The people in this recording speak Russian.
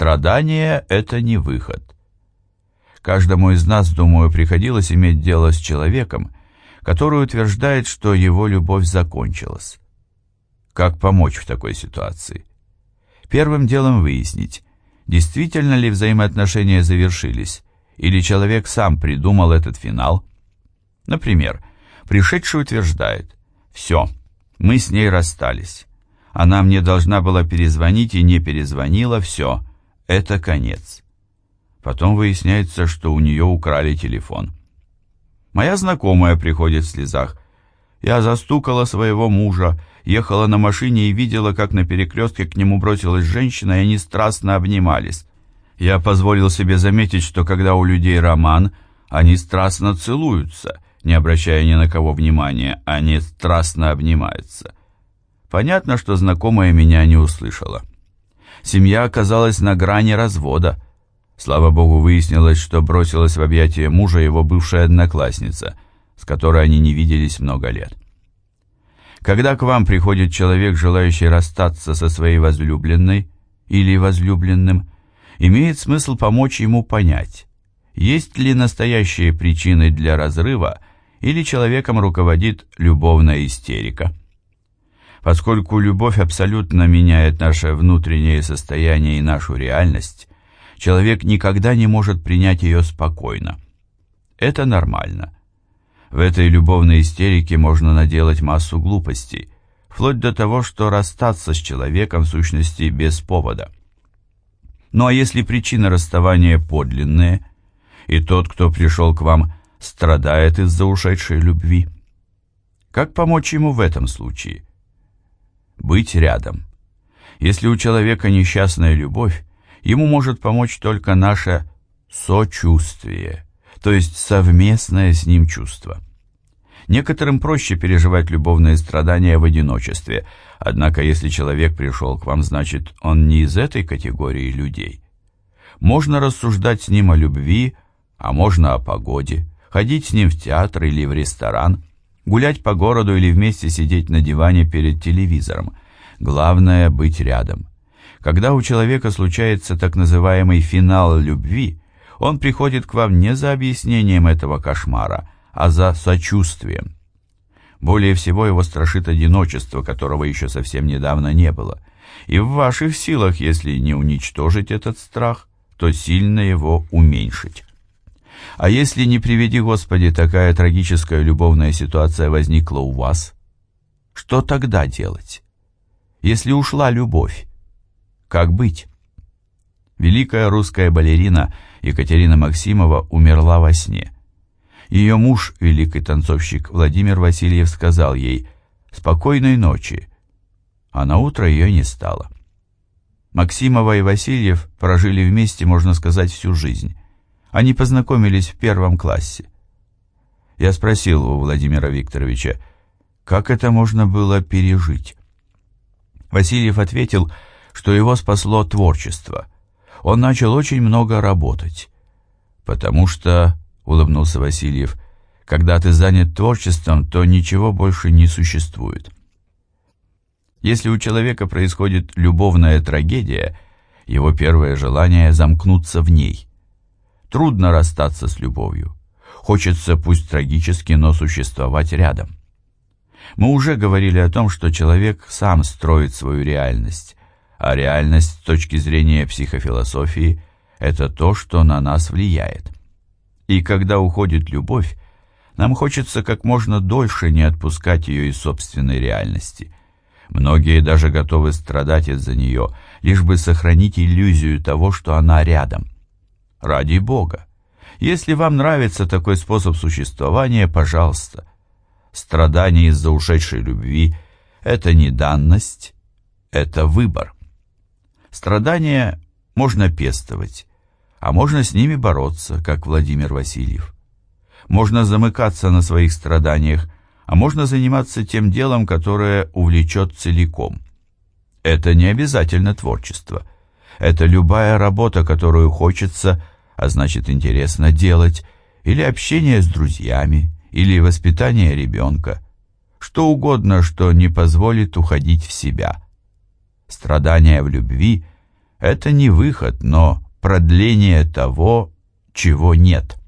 Страдание – это не выход. Каждому из нас, думаю, приходилось иметь дело с человеком, который утверждает, что его любовь закончилась. Как помочь в такой ситуации? Первым делом выяснить, действительно ли взаимоотношения завершились, или человек сам придумал этот финал. Например, пришедший утверждает «Все, мы с ней расстались. Она мне должна была перезвонить и не перезвонила, все, это конец». Потом выясняется, что у нее украли телефон. Моя знакомая приходит в слезах. Я застукала своего мужа, ехала на машине и видела, как на перекрестке к нему бросилась женщина, и они страстно обнимались. Я позволил себе заметить, что когда у людей роман, они страстно целуются, не обращая ни на кого внимания, они страстно обнимаются. Понятно, что знакомая меня не услышала. Семья оказалась на грани развода. Слава богу, выяснилось, что бросилась в объятия мужа его бывшая одноклассница, с которой они не виделись много лет. Когда к вам приходит человек, желающий расстаться со своей возлюбленной или возлюбленным, имеет смысл помочь ему понять, есть ли настоящие причины для разрыва или человеком руководит любовная истерика. Поскольку любовь абсолютно меняет наше внутреннее состояние и нашу реальность, человек никогда не может принять ее спокойно. Это нормально. В этой любовной истерике можно наделать массу глупостей, вплоть до того, что расстаться с человеком в сущности без повода – ну а если причина расставания подлинная, и тот, кто пришел к вам, страдает из-за ушедшей любви, как помочь ему в этом случае? Быть рядом. Если у человека несчастная любовь, ему может помочь только наше сочувствие, то есть совместное с ним чувство. Некоторым проще переживать любовные страдания в одиночестве, однако если человек пришел к вам, значит, он не из этой категории людей. Можно рассуждать с ним о любви, а можно о погоде, ходить с ним в театр или в ресторан, гулять по городу или вместе сидеть на диване перед телевизором. Главное – быть рядом. Когда у человека случается так называемый финал любви, он приходит к вам не за объяснением этого кошмара – а за сочувствием. Более всего его страшит одиночество, которого еще совсем недавно не было. И в ваших силах, если не уничтожить этот страх, то сильно его уменьшить. А если, не приведи Господи, такая трагическая любовная ситуация возникла у вас, что тогда делать? Если ушла любовь, как быть? Великая русская балерина Екатерина Максимова умерла во сне – ее муж, великий танцовщик Владимир Васильев, сказал ей «Спокойной ночи», а на утро ее не стало. Максимова и Васильев прожили вместе, можно сказать, всю жизнь. Они познакомились в первом классе. Я спросил у Владимира Викторовича, как это можно было пережить? Васильев ответил, что его спасло творчество. Он начал очень много работать, потому что улыбнулся Васильев. Когда ты занят творчеством, то ничего больше не существует. Если у человека происходит любовная трагедия, его первое желание замкнуться в ней. Трудно расстаться с любовью. Хочется, пусть трагически, но существовать рядом. Мы уже говорили о том, что человек сам строит свою реальность, а реальность с точки зрения психофилософии – это то, что на нас влияет. И когда уходит любовь, нам хочется как можно дольше не отпускать ее из собственной реальности. Многие даже готовы страдать из-за нее, лишь бы сохранить иллюзию того, что она рядом. Ради Бога! Если вам нравится такой способ существования, пожалуйста. Страдание из-за ушедшей любви – это не данность, это выбор. Страдания можно пестовать, а можно с ними бороться, как Владимир Васильев. Можно замыкаться на своих страданиях, а можно заниматься тем делом, которое увлечет целиком. Это не обязательно творчество. Это любая работа, которую хочется, а значит интересно делать, или общение с друзьями, или воспитание ребенка. Что угодно, что не позволит уходить в себя. Страдания в любви – Это не выход, но продление того, чего нет.